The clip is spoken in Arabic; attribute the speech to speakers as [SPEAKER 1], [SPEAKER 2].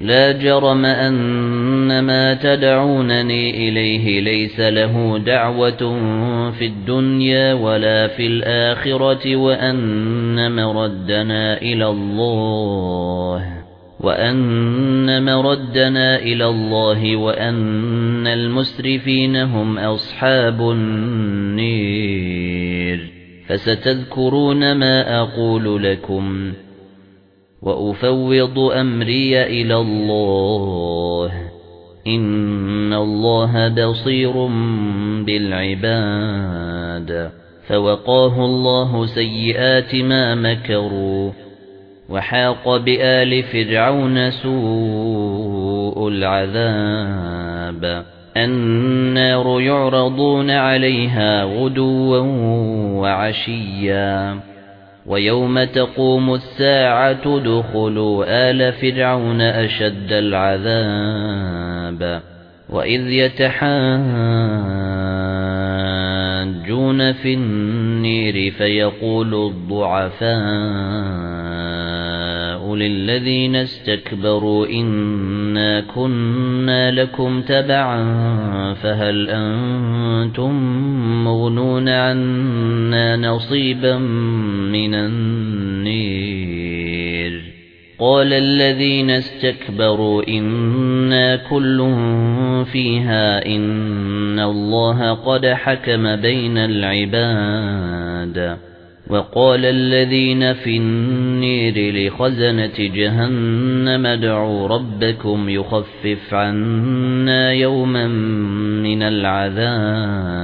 [SPEAKER 1] لا جرم أن ما تدعونني إليه ليس له دعوة في الدنيا ولا في الآخرة وأن مردنا إلى الله وأن مردنا إلى الله وأن المسرفين هم أصحاب النير فستذكرون ما أقول لكم وأفوض أمري إلى الله. إن الله بصير بالعباد. فوقاه الله سيئات ما مكروا. وحاق بآل فرعون سوء العذاب. النار يعرضون عليها غدوا وعشيا. وَيَوْمَ تَقُومُ السَّاعَةُ ادْخُلُوا آلَ فِرْعَوْنَ أَشَدَّ الْعَذَابِ وَإِذْ يَتَحَاجُّونَ فِي النِّيرِ فَيَقُولُ الضُّعَفَاءُ لِلَّذِينَ اسْتَكْبَرُوا إِنَّا كُنَّا لَكُمْ تَبَعًا فَهَلْ أَنْتُمْ مُغْنُونَ عَنَّا نَصِيبًا مِنَ النِّيرِ قَالَ الَّذِينَ اسْتَكْبَرُوا إِنَّا كُلٌّ فِيهَا إِنَّ اللَّهَ قَدْ حَكَمَ بَيْنَ الْعِبَادِ وَقَالَ الَّذِينَ فِي النِّيرِ لِخَزَنَةِ جَهَنَّمَ ادْعُوا رَبَّكُمْ يُخَفِّفْ عَنَّا يَوْمًا مِنَ الْعَذَابِ.